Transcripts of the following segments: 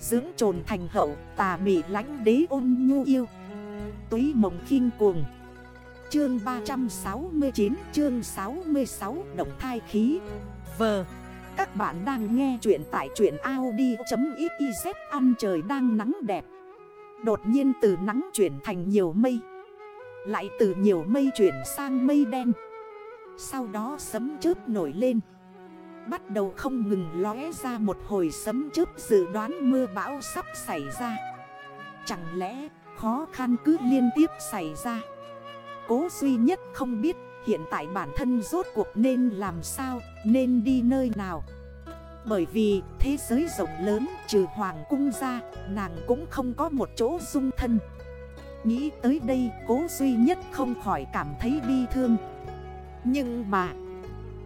Dưỡng trồn thành hậu, tà mị lánh đế ôn nhu yêu. Túy mộng khinh cuồng. Chương 369 chương 66 Động thai khí. Vờ Các bạn đang nghe chuyện tại chuyện Audi.xyz Ăn trời đang nắng đẹp. Đột nhiên từ nắng chuyển thành nhiều mây. Lại từ nhiều mây chuyển sang mây đen. Sau đó sấm chớp nổi lên. Bắt đầu không ngừng lóe ra một hồi sấm chớp dự đoán mưa bão sắp xảy ra. Chẳng lẽ khó khăn cứ liên tiếp xảy ra? Cố duy nhất không biết hiện tại bản thân rốt cuộc nên làm sao, nên đi nơi nào. Bởi vì thế giới rộng lớn trừ hoàng cung ra, nàng cũng không có một chỗ dung thân. Nghĩ tới đây cố duy nhất không khỏi cảm thấy bi thương. Nhưng mà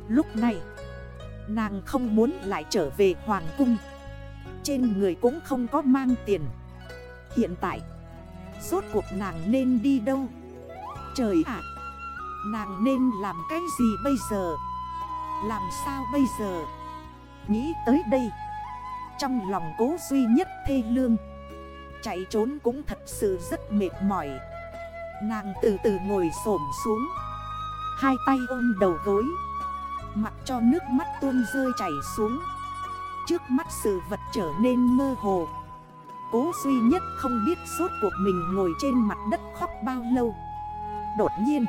lúc này Nàng không muốn lại trở về hoàng cung. Trên người cũng không có mang tiền. Hiện tại, Rốt cuộc nàng nên đi đâu? Trời ạ! Nàng nên làm cái gì bây giờ? Làm sao bây giờ? Nghĩ tới đây, Trong lòng cố duy nhất thê lương, Chạy trốn cũng thật sự rất mệt mỏi. Nàng từ từ ngồi xổm xuống, Hai tay ôm đầu gối. Mặc cho nước mắt tuôn rơi chảy xuống. Trước mắt sự vật trở nên mơ hồ. Cố duy nhất không biết suốt cuộc mình ngồi trên mặt đất khóc bao lâu. Đột nhiên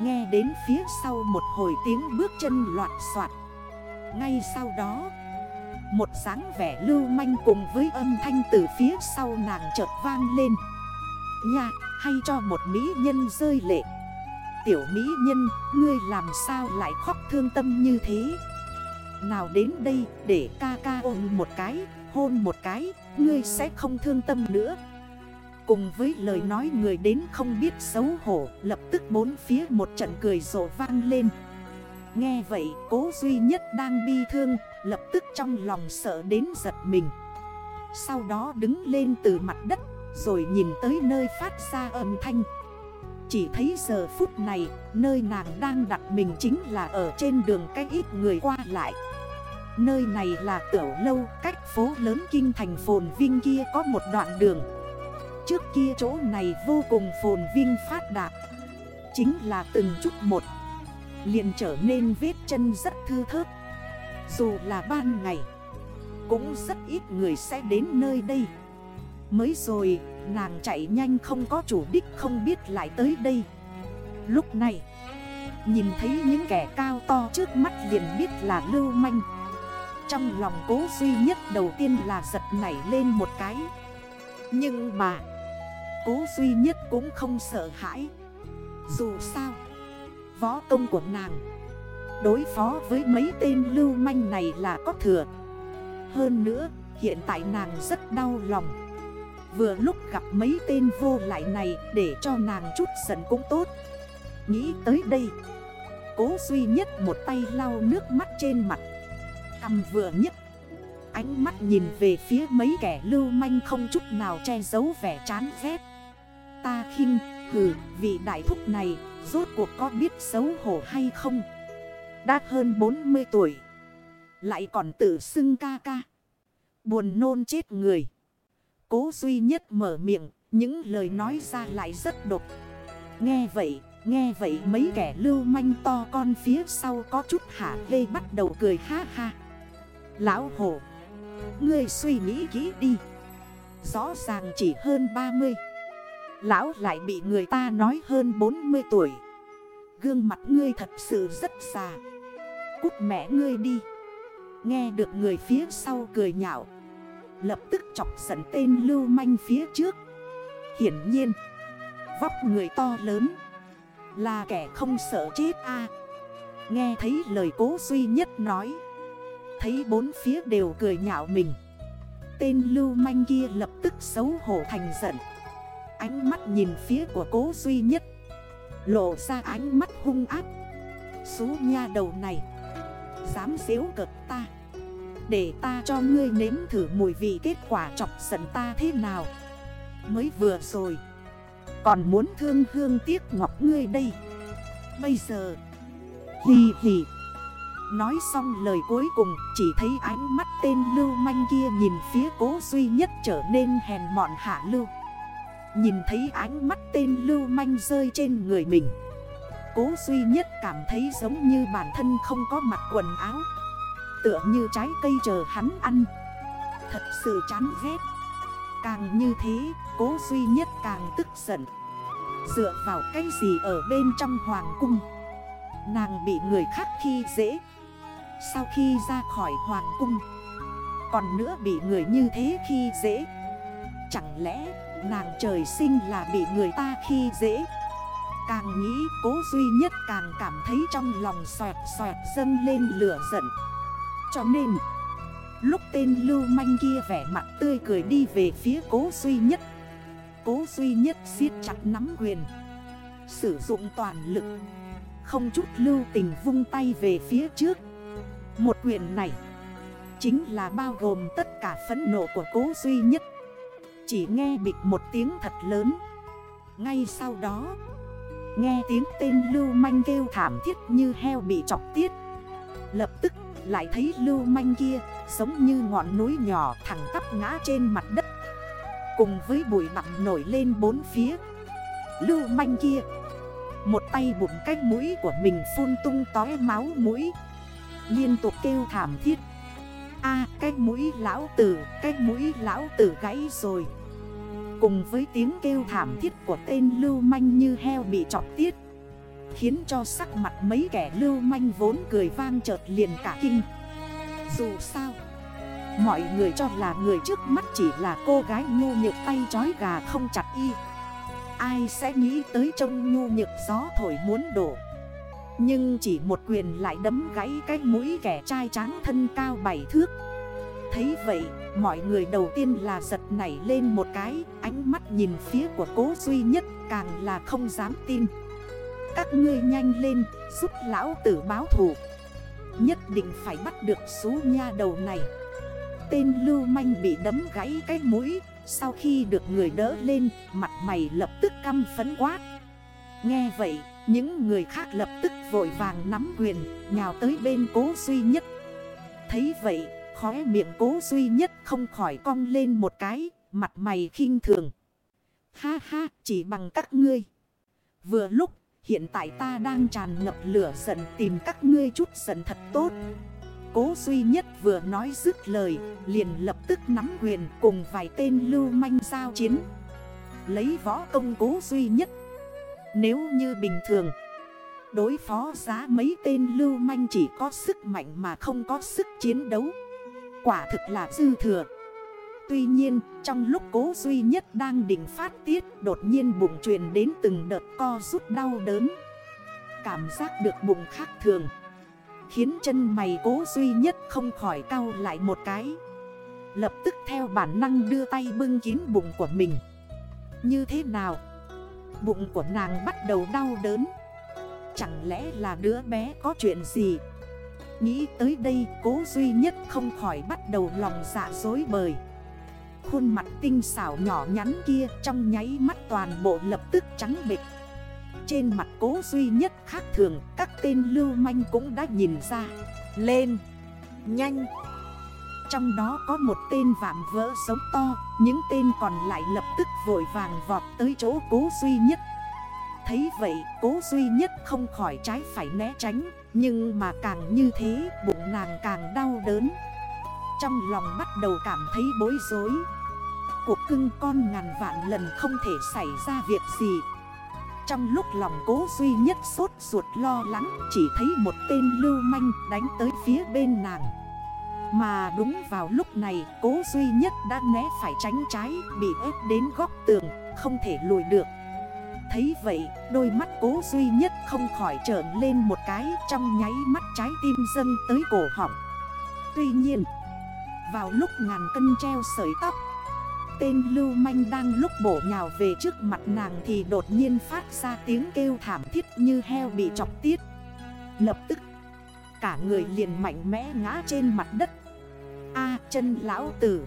Nghe đến phía sau một hồi tiếng bước chân loạt soạt Ngay sau đó Một dáng vẻ lưu manh cùng với âm thanh từ phía sau nàng chợt vang lên. Nha, hay cho một mỹ nhân rơi lệ. Tiểu mỹ nhân, ngươi làm sao lại khóc thương tâm như thế? Nào đến đây để ca ca ôm một cái, hôn một cái, ngươi sẽ không thương tâm nữa. Cùng với lời nói người đến không biết xấu hổ Lập tức bốn phía một trận cười rộ vang lên. Nghe vậy cố duy nhất đang bi thương Lập tức trong lòng sợ đến giật mình. Sau đó đứng lên từ mặt đất Rồi nhìn tới nơi phát ra âm thanh chỉ thấy giờ phút này, Nơi nàng đang đặt mình chính là ở trên đường cách ít người qua lại. Nơi này là tiểu lâu, cách phố lớn kinh thành phồn vinh kia có một đoạn đường. Trước kia chỗ này vô cùng phồn vinh phát đạt. Chính là từng chút một, liền trở nên vết chân rất thư thớt. Dù là ban ngày, Cũng rất ít người sẽ đến nơi đây. Mới rồi nàng chạy nhanh không có chủ đích không biết lại tới đây. Lúc này, Nhìn thấy những kẻ cao to trước mắt liền biết là lưu manh. Trong lòng cố duy nhất đầu tiên là giật nảy lên một cái. Nhưng mà, Cố duy nhất cũng không sợ hãi. Dù sao, Võ công của nàng, Đối phó với mấy tên lưu manh này là có thừa. Hơn nữa, hiện tại nàng rất đau lòng. Vừa lúc gặp mấy tên vô lại này để cho nàng chút giận cũng tốt. Nghĩ tới đây, Cố duy nhất một tay lau nước mắt trên mặt. Cầm vừa nhất Ánh mắt nhìn về phía mấy kẻ lưu manh không chút nào che giấu vẻ chán ghét. Ta khinh, hừ, vị đại thúc này, Rốt cuộc có biết xấu hổ hay không? Đã hơn 40 tuổi, Lại còn tự xưng ca ca. Buồn nôn chết người. Cố duy nhất mở miệng, những lời nói ra lại rất độc. Nghe vậy, nghe vậy mấy kẻ lưu manh to con phía sau có chút hả lê bắt đầu cười ha ha. Lão hổ, ngươi suy nghĩ kỹ đi. Rõ ràng chỉ hơn 30. Lão lại bị người ta nói hơn 40 tuổi. Gương mặt ngươi thật sự rất già. Cút mẹ ngươi đi. Nghe được người phía sau cười nhạo Lập tức chọc giận tên lưu manh phía trước. Hiển nhiên, Vóc người to lớn, Là kẻ không sợ chết a. Nghe thấy lời cố duy nhất nói, Thấy bốn phía đều cười nhạo mình. Tên lưu manh kia lập tức xấu hổ thành giận. Ánh mắt nhìn phía của cố duy nhất, Lộ ra ánh mắt hung ác. Xú nha đầu này, Dám xéo cực ta để ta cho ngươi nếm thử mùi vị kết quả chọc giận ta thế nào. Mới vừa rồi, Còn muốn thương hương tiếc ngọc ngươi đây. Bây giờ, Hì hì. Nói xong lời cuối cùng, chỉ thấy ánh mắt tên lưu manh kia nhìn phía cố duy nhất trở nên hèn mọn hạ lưu. Nhìn thấy ánh mắt tên lưu manh rơi trên người mình, Cố duy nhất cảm thấy giống như bản thân không có mặc quần áo. Tựa như trái cây chờ hắn ăn. Thật sự chán ghét. Càng như thế, cố duy nhất càng tức giận. Dựa vào cái gì ở bên trong hoàng cung? Nàng bị người khác khi dễ. Sau khi ra khỏi hoàng cung, Còn nữa bị người như thế khi dễ. Chẳng lẽ nàng trời sinh là bị người ta khi dễ? Càng nghĩ, cố duy nhất càng cảm thấy trong lòng xoẹt xoẹt dâng lên lửa giận. Cho nên. Lúc tên lưu manh kia vẻ mặt tươi cười đi về phía cố duy nhất. Cố duy nhất siết chặt nắm quyền. Sử dụng toàn lực. Không chút lưu tình vung tay về phía trước. Một quyền này Chính là bao gồm tất cả phấn nộ của cố duy nhất. Chỉ nghe bịch một tiếng thật lớn. Ngay sau đó, Nghe tiếng tên lưu manh kêu thảm thiết như heo bị chọc tiết. Lập tức lại thấy lưu manh kia Giống như ngọn núi nhỏ thẳng tắp ngã trên mặt đất. Cùng với bụi bặm nổi lên bốn phía. Lưu manh kia Một tay bụng cách mũi của mình phun tung tói máu mũi. Liên tục kêu thảm thiết. A à, cái mũi lão tử, cái mũi lão tử gãy rồi. Cùng với tiếng kêu thảm thiết của tên lưu manh như heo bị chọc tiết. Khiến cho sắc mặt mấy kẻ lưu manh vốn cười vang chợt liền cả kinh. Dù sao, Mọi người cho là người trước mắt chỉ là cô gái nhu nhược tay chói gà không chặt y. Ai sẽ nghĩ tới trông nhu nhược gió thổi muốn đổ. Nhưng chỉ một quyền lại đấm gãy cái mũi kẻ trai tráng thân cao bảy thước. Thấy vậy, mọi người đầu tiên là giật nảy lên một cái, Ánh mắt nhìn phía của cố duy nhất càng là không dám tin. Các ngươi nhanh lên, giúp lão tử báo thù. Nhất định phải bắt được số nha đầu này. Tên lưu manh bị đấm gãy cái mũi, Sau khi được người đỡ lên, Mặt mày lập tức căm phấn quát Nghe vậy, Những người khác lập tức vội vàng nắm quyền, Nhào tới bên cố duy nhất. Thấy vậy, Khóe miệng cố duy nhất không khỏi cong lên một cái, Mặt mày khinh thường. Ha ha, chỉ bằng các ngươi. Vừa lúc hiện tại ta đang tràn ngập lửa giận tìm các ngươi chút giận thật tốt. Cố duy nhất vừa nói dứt lời, Liền lập tức nắm quyền cùng vài tên lưu manh giao chiến. Lấy võ công cố duy nhất. Nếu như bình thường, Đối phó giá mấy tên lưu manh chỉ có sức mạnh mà không có sức chiến đấu. Quả thực là dư thừa. Tuy nhiên, trong lúc cố duy nhất đang định phát tiết, Đột nhiên bụng truyền đến từng đợt co rút đau đớn. Cảm giác được bụng khác thường, Khiến chân mày cố duy nhất không khỏi cau lại một cái. Lập tức theo bản năng đưa tay bưng kín bụng của mình. Như thế nào? Bụng của nàng bắt đầu đau đớn. Chẳng lẽ là đứa bé có chuyện gì? Nghĩ tới đây, cố duy nhất không khỏi bắt đầu lòng dạ dối bời. Khuôn mặt tinh xảo nhỏ nhắn kia trong nháy mắt toàn bộ lập tức trắng bịch trên mặt cố duy nhất khác thường, Các tên lưu manh cũng đã nhìn ra. Lên, Nhanh. Trong đó có một tên vạm vỡ sống to, Những tên còn lại lập tức vội vàng vọt tới chỗ cố duy nhất. Thấy vậy, cố duy nhất không khỏi trái phải né tránh, Nhưng mà càng như thế, bụng nàng càng đau đớn. Trong lòng bắt đầu cảm thấy bối rối. Cuộc cưng con ngàn vạn lần không thể xảy ra việc gì. Trong lúc lòng cố duy nhất sốt ruột lo lắng, Chỉ thấy một tên lưu manh đánh tới phía bên nàng. Mà đúng vào lúc này, cố duy nhất đã né phải tránh trái, Bị ép đến góc tường, không thể lùi được. Thấy vậy, đôi mắt cố duy nhất không khỏi trởn lên một cái, Trong nháy mắt trái tim dâng tới cổ họng. Tuy nhiên vào lúc ngàn cân treo sợi tóc tên lưu manh đang lúc bổ nhào về trước mặt nàng thì đột nhiên phát ra tiếng kêu thảm thiết như heo bị chọc tiết. Lập tức, cả người liền mạnh mẽ ngã trên mặt đất. A chân lão tử.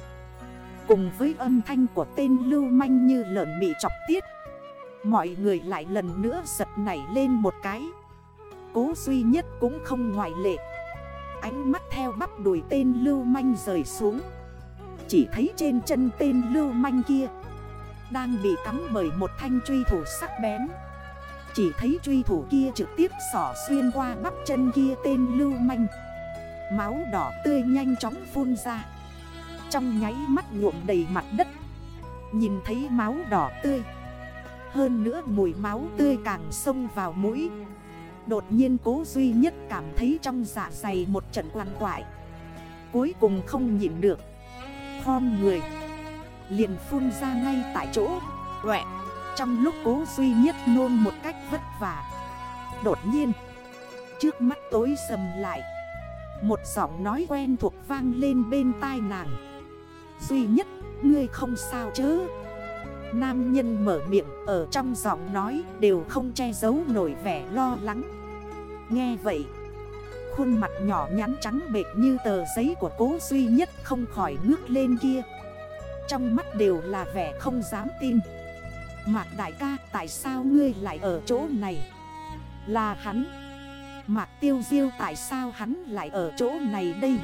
Cùng với âm thanh của tên lưu manh như lợn bị chọc tiết. Mọi người lại lần nữa giật nảy lên một cái. Cố duy nhất cũng không ngoại lệ. Ánh mắt theo bắp đuổi tên lưu manh rời xuống. Chỉ thấy trên chân tên lưu manh kia Đang bị cắm bởi một thanh truy thủ sắc bén. Chỉ thấy truy thủ kia trực tiếp sỏ xuyên qua bắp chân kia tên lưu manh. Máu đỏ tươi nhanh chóng phun ra. Trong nháy mắt nhuộm đầy mặt đất, Nhìn thấy máu đỏ tươi. Hơn nữa mùi máu tươi càng xông vào mũi. Đột nhiên cố duy nhất cảm thấy trong dạ dày một trận quằn quại. Cuối cùng không nhịn được. Khom người. Liền phun ra ngay tại chỗ. Quẹ. Trong lúc cố duy nhất nôn một cách vất vả. Đột nhiên. Trước mắt tối sầm lại. Một giọng nói quen thuộc vang lên bên tai nàng. Duy nhất, Ngươi không sao chứ Nam nhân mở miệng, ở trong giọng nói đều không che giấu nổi vẻ lo lắng. Nghe vậy, Khuôn mặt nhỏ nhắn trắng bệt như tờ giấy của cố duy nhất không khỏi ngước lên kia. Trong mắt đều là vẻ không dám tin. Mạc đại ca, tại sao ngươi lại ở chỗ này? Là hắn. Mạc tiêu diêu tại sao hắn lại ở chỗ này đây?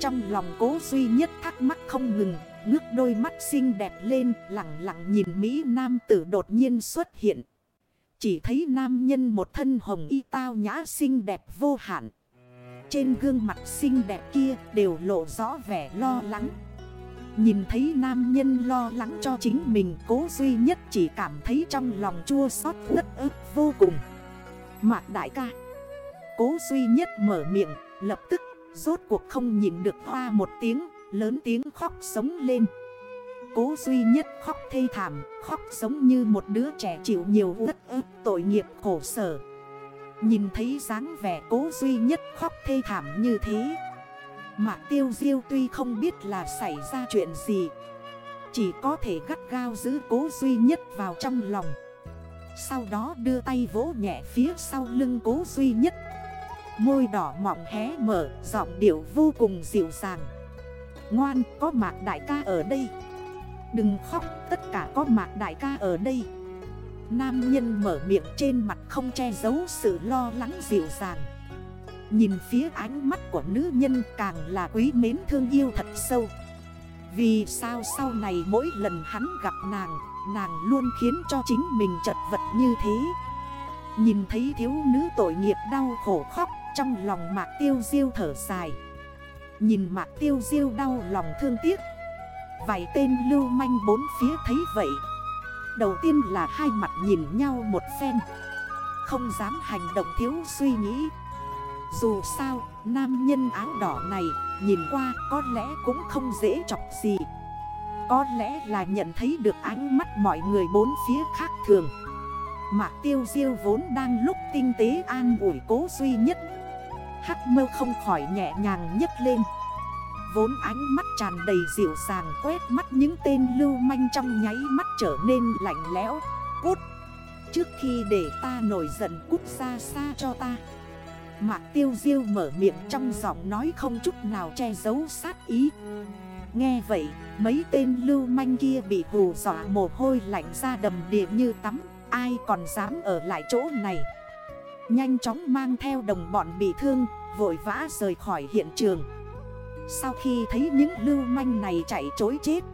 Trong lòng cố duy nhất thắc mắc không ngừng, Ngước đôi mắt xinh đẹp lên, lặng lặng nhìn Mỹ Nam tử đột nhiên xuất hiện. Chỉ thấy nam nhân một thân hồng y tao nhã xinh đẹp vô hạn. Trên gương mặt xinh đẹp kia đều lộ rõ vẻ lo lắng. Nhìn thấy nam nhân lo lắng cho chính mình, cố duy nhất chỉ cảm thấy trong lòng chua xót rất ức vô cùng. Mạc đại ca. Cố duy nhất mở miệng, lập tức rốt cuộc không nhìn được hoa một tiếng, Lớn tiếng khóc sống lên. Cố duy nhất khóc thê thảm, Khóc giống như một đứa trẻ chịu nhiều rất ức, tội nghiệp, khổ sở. Nhìn thấy dáng vẻ cố duy nhất khóc thê thảm như thế Mạc tiêu diêu tuy không biết là xảy ra chuyện gì, Chỉ có thể gắt gao giữ cố duy nhất vào trong lòng. Sau đó đưa tay vỗ nhẹ phía sau lưng cố duy nhất. Môi đỏ mọng hé mở, Giọng điệu vô cùng dịu dàng. Ngoan, có mạc đại ca ở đây. Đừng khóc, tất cả có mạc đại ca ở đây. Nam nhân mở miệng trên mặt không che giấu sự lo lắng dịu dàng. Nhìn phía ánh mắt của nữ nhân càng là quý mến thương yêu thật sâu. Vì sao sau này mỗi lần hắn gặp nàng Nàng luôn khiến cho chính mình chật vật như thế? Nhìn thấy thiếu nữ tội nghiệp đau khổ khóc trong lòng mạc tiêu diêu thở dài. Nhìn mạc tiêu diêu đau lòng thương tiếc. Vài tên lưu manh bốn phía thấy vậy. Đầu tiên là hai mặt nhìn nhau một phen. Không dám hành động thiếu suy nghĩ. Dù sao, nam nhân áo đỏ này Nhìn qua có lẽ cũng không dễ chọc gì. Có lẽ là nhận thấy được ánh mắt mọi người bốn phía khác thường. Mạc tiêu diêu vốn đang lúc tinh tế an ủi cố duy nhất Hắc mơ không khỏi nhẹ nhàng nhấc lên. Vốn ánh mắt tràn đầy dịu dàng quét mắt những tên lưu manh trong nháy mắt trở nên lạnh lẽo. Cút! Trước khi để ta nổi giận, cút xa xa cho ta. Mạc tiêu diêu mở miệng trong giọng nói không chút nào che giấu sát ý. Nghe vậy, mấy tên lưu manh kia bị hù dọa mồ hôi lạnh ra đầm địa như tắm. Ai còn dám ở lại chỗ này? Nhanh chóng mang theo đồng bọn bị thương, Vội vã rời khỏi hiện trường. Sau khi thấy những lưu manh này chạy chối chết,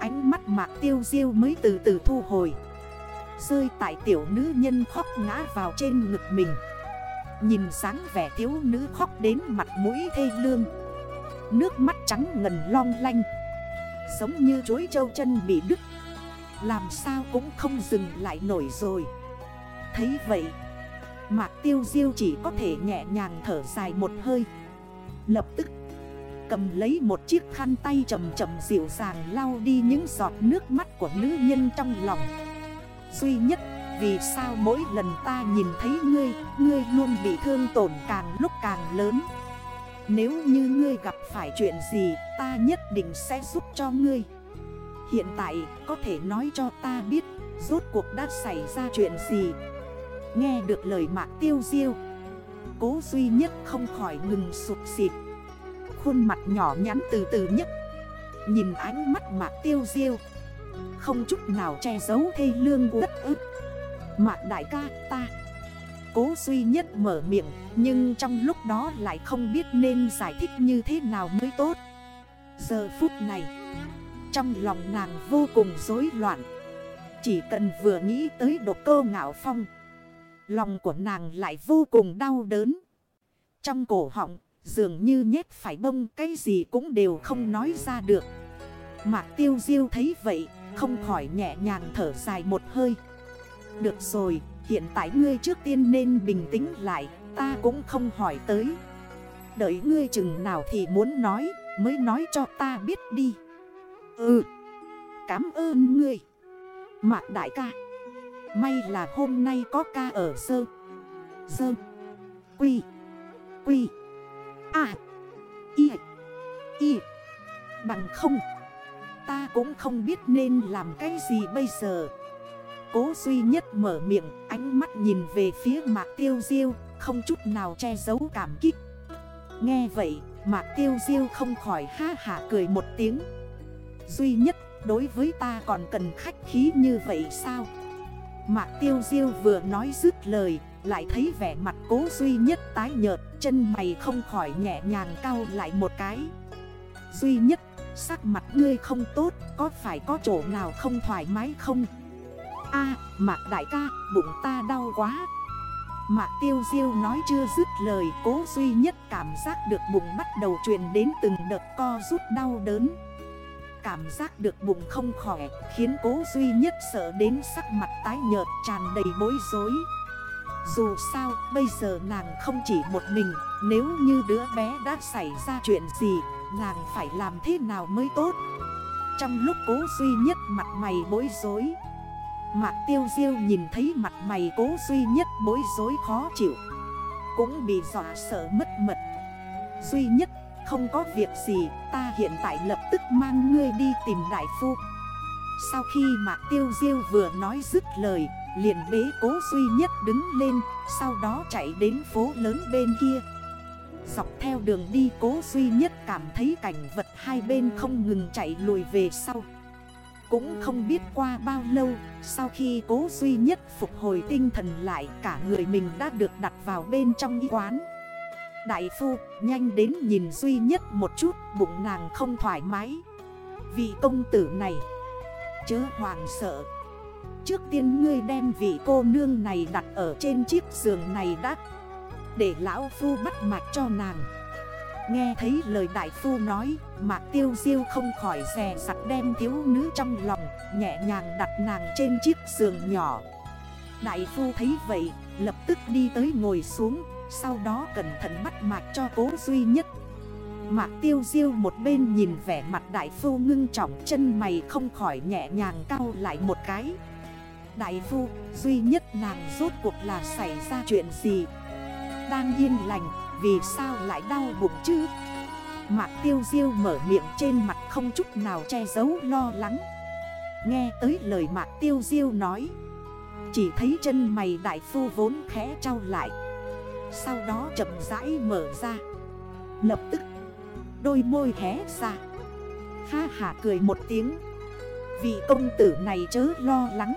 Ánh mắt mạc tiêu diêu mới từ từ thu hồi. Rơi tại tiểu nữ nhân khóc ngã vào trên ngực mình. Nhìn sáng vẻ thiếu nữ khóc đến mặt mũi thê lương. Nước mắt trắng ngần long lanh. Giống như chối châu chân bị đứt. Làm sao cũng không dừng lại nổi rồi. Thấy vậy Mạc tiêu diêu chỉ có thể nhẹ nhàng thở dài một hơi. Lập tức cầm lấy một chiếc khăn tay chầm chầm dịu dàng lau đi những giọt nước mắt của nữ nhân trong lòng. Duy nhất vì sao mỗi lần ta nhìn thấy ngươi, ngươi luôn bị thương tổn càng lúc càng lớn? Nếu như ngươi gặp phải chuyện gì, ta nhất định sẽ giúp cho ngươi. Hiện tại có thể nói cho ta biết rốt cuộc đã xảy ra chuyện gì? Nghe được lời mạc tiêu diêu, Cố duy nhất không khỏi ngừng sụp xịt. Khuôn mặt nhỏ nhắn từ từ nhất, Nhìn ánh mắt mạc tiêu diêu, Không chút nào che giấu thê lương đất ức. Mạc đại ca ta, Cố duy nhất mở miệng, Nhưng trong lúc đó lại không biết nên giải thích như thế nào mới tốt. Giờ phút này, Trong lòng nàng vô cùng rối loạn. Chỉ cần vừa nghĩ tới độc cơ ngạo phong Lòng của nàng lại vô cùng đau đớn. Trong cổ họng, Dường như nhét phải bông, cái gì cũng đều không nói ra được. Mạc tiêu diêu thấy vậy, Không khỏi nhẹ nhàng thở dài một hơi. Được rồi, Hiện tại ngươi trước tiên nên bình tĩnh lại, Ta cũng không hỏi tới. Đợi ngươi chừng nào thì muốn nói, Mới nói cho ta biết đi. Ừ Cảm ơn ngươi. Mạc đại ca. May là hôm nay có ca ở sơ. Sơ. Quy. Quy. À Y. Y. Bằng không. Ta cũng không biết nên làm cái gì bây giờ. Cố duy nhất mở miệng, Ánh mắt nhìn về phía mạc tiêu diêu, Không chút nào che giấu cảm kích. Nghe vậy, Mạc tiêu diêu không khỏi ha hả cười một tiếng. Duy nhất, đối với ta còn cần khách khí như vậy sao? Mạc tiêu diêu vừa nói dứt lời, Lại thấy vẻ mặt cố duy nhất tái nhợt, Chân mày không khỏi nhẹ nhàng cao lại một cái. Duy nhất, sắc mặt ngươi không tốt, Có phải có chỗ nào không thoải mái không? A, Mạc đại ca, bụng ta đau quá. Mạc tiêu diêu nói chưa dứt lời, Cố duy nhất cảm giác được bụng bắt đầu truyền đến từng đợt co rút đau đớn. Cảm giác được bụng không khỏe, Khiến cố duy nhất sợ đến sắc mặt tái nhợt, tràn đầy bối rối. Dù sao, bây giờ nàng không chỉ một mình, Nếu như đứa bé đã xảy ra chuyện gì, Nàng phải làm thế nào mới tốt? Trong lúc cố duy nhất mặt mày bối rối, Mạc tiêu diêu nhìn thấy mặt mày cố duy nhất bối rối khó chịu, Cũng bị dọa sợ mất mật. Duy nhất không có việc gì, Ta hiện tại lập tức mang ngươi đi tìm đại phu. Sau khi Mạc tiêu diêu vừa nói dứt lời, Liền bế cố duy nhất đứng lên, Sau đó chạy đến phố lớn bên kia. Dọc theo đường đi cố duy nhất cảm thấy cảnh vật hai bên không ngừng chạy lùi về sau. Cũng không biết qua bao lâu, Sau khi cố duy nhất phục hồi tinh thần lại, Cả người mình đã được đặt vào bên trong y quán. Đại phu, nhanh đến nhìn duy nhất một chút, Bụng nàng không thoải mái. Vị công tử này, Chớ hoàng sợ. Trước tiên ngươi đem vị cô nương này đặt ở trên chiếc giường này đã, Để lão phu bắt mạch cho nàng. Nghe thấy lời đại phu nói, Mạc tiêu diêu không khỏi rè sặt đem thiếu nữ trong lòng, Nhẹ nhàng đặt nàng trên chiếc giường nhỏ. Đại phu thấy vậy, Lập tức đi tới ngồi xuống. Sau đó cẩn thận bắt mạch cho cố duy nhất. Mạc tiêu diêu một bên nhìn vẻ mặt đại phu ngưng trọng, Chân mày không khỏi nhẹ nhàng cao lại một cái. Đại phu, duy nhất nàng rốt cuộc là xảy ra chuyện gì? Đang yên lành, vì sao lại đau bụng chứ? Mạc tiêu diêu mở miệng trên mặt không chút nào che giấu lo lắng. Nghe tới lời mạc tiêu diêu nói, Chỉ thấy chân mày đại phu vốn khẽ trao lại sau đó chậm rãi mở ra. Lập tức, Đôi môi hé ra. Ha hả cười một tiếng. Vị công tử này chớ lo lắng.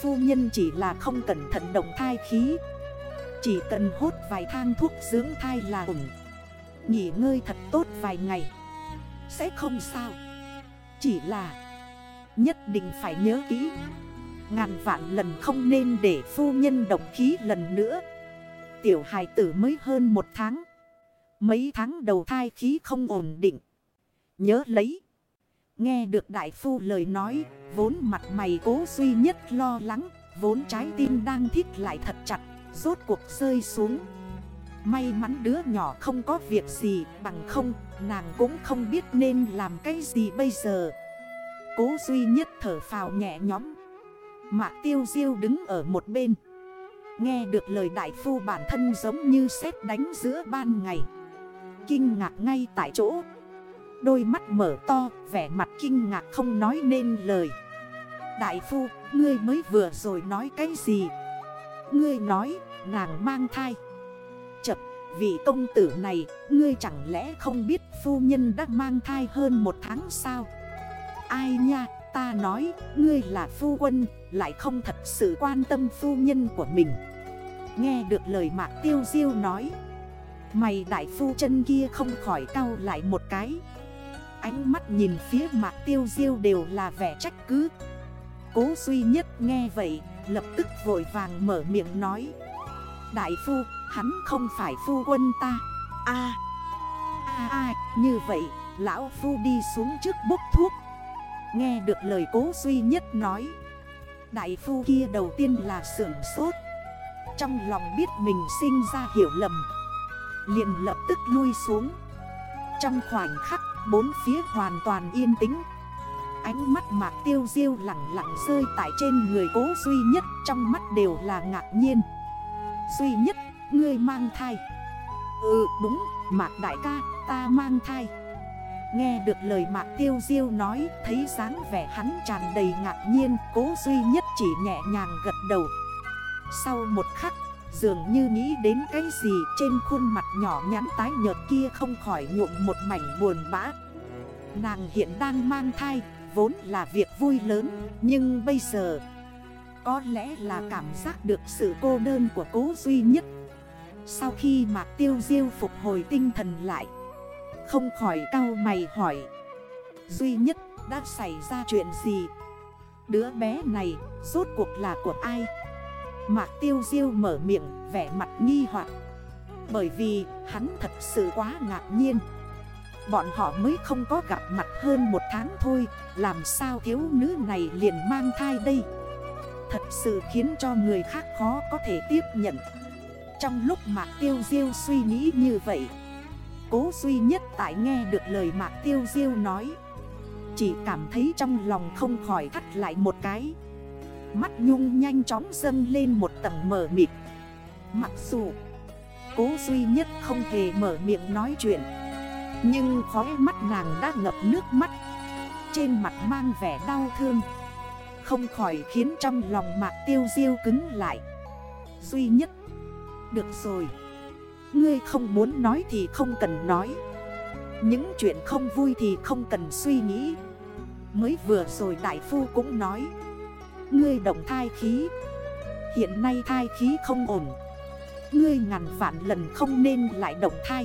Phu nhân chỉ là không cẩn thận động thai khí. Chỉ cần hốt vài thang thuốc dưỡng thai là ổn. Nghỉ ngơi thật tốt vài ngày. Sẽ không sao. Chỉ là, Nhất định phải nhớ kỹ. Ngàn vạn lần không nên để phu nhân động khí lần nữa. Tiểu hài tử mới hơn một tháng. Mấy tháng đầu thai khí không ổn định. Nhớ lấy. Nghe được đại phu lời nói, Vốn mặt mày cố duy nhất lo lắng, Vốn trái tim đang thít lại thật chặt, Rốt cuộc rơi xuống. May mắn đứa nhỏ không có việc gì, Bằng không, nàng cũng không biết nên làm cái gì bây giờ. Cố duy nhất thở phào nhẹ nhõm. Mạc tiêu diêu đứng ở một bên. Nghe được lời đại phu bản thân giống như sét đánh giữa ban ngày. Kinh ngạc ngay tại chỗ. Đôi mắt mở to, vẻ mặt kinh ngạc không nói nên lời. Đại phu, ngươi mới vừa rồi nói cái gì? Ngươi nói, nàng mang thai. Chập vị công tử này, Ngươi chẳng lẽ không biết phu nhân đã mang thai hơn một tháng sao? Ai nha, ta nói, Ngươi là phu quân, Lại không thật sự quan tâm phu nhân của mình. Nghe được lời mạc tiêu diêu nói. Mày đại phu chân kia không khỏi cau lại một cái. Ánh mắt nhìn phía mạc tiêu diêu đều là vẻ trách cứ. Cố duy nhất nghe vậy, Lập tức vội vàng mở miệng nói. Đại phu, hắn không phải phu quân ta. A a a, như vậy, lão phu đi xuống trước bốc thuốc. Nghe được lời cố duy nhất nói. Đại phu kia đầu tiên là sưởng sốt. Trong lòng biết mình sinh ra hiểu lầm. Liền lập tức lui xuống. Trong khoảnh khắc bốn phía hoàn toàn yên tĩnh. Ánh mắt mạc tiêu diêu lặng lặng rơi tại trên người cố duy nhất Trong mắt đều là ngạc nhiên. Duy nhất, ngươi mang thai. Ừ đúng, mạc đại ca, ta mang thai. Nghe được lời mạc tiêu diêu nói Thấy dáng vẻ hắn tràn đầy ngạc nhiên Cố duy nhất chỉ nhẹ nhàng gật đầu. Sau một khắc, Dường như nghĩ đến cái gì trên khuôn mặt nhỏ nhắn tái nhợt kia không khỏi nhuộm một mảnh buồn bã. Nàng hiện đang mang thai, vốn là việc vui lớn, Nhưng bây giờ, có lẽ là cảm giác được sự cô đơn của cố duy nhất. Sau khi mạc tiêu diêu phục hồi tinh thần lại, Không khỏi cau mày hỏi, Duy nhất, đã xảy ra chuyện gì? Đứa bé này, rốt cuộc là của ai? Mạc tiêu diêu mở miệng, vẻ mặt nghi hoặc. Bởi vì hắn thật sự quá ngạc nhiên. Bọn họ mới không có gặp mặt hơn một tháng thôi, Làm sao thiếu nữ này liền mang thai đây? Thật sự khiến cho người khác khó có thể tiếp nhận. Trong lúc Mạc Tiêu Diêu suy nghĩ như vậy, Cố duy nhất tại nghe được lời Mạc Tiêu Diêu nói, Chỉ cảm thấy trong lòng không khỏi thắt lại một cái. Mắt nhung nhanh chóng dâng lên một tầng mở mịt. Mặc dù Cố duy nhất không hề mở miệng nói chuyện, Nhưng khói mắt nàng đã ngập nước mắt. Trên mặt mang vẻ đau thương, Không khỏi khiến trong lòng mạc tiêu diêu cứng lại. Duy nhất, Được rồi, Ngươi không muốn nói thì không cần nói. Những chuyện không vui thì không cần suy nghĩ. Mới vừa rồi đại phu cũng nói Ngươi động thai khí. Hiện nay thai khí không ổn. Ngươi ngàn vạn lần không nên lại động thai.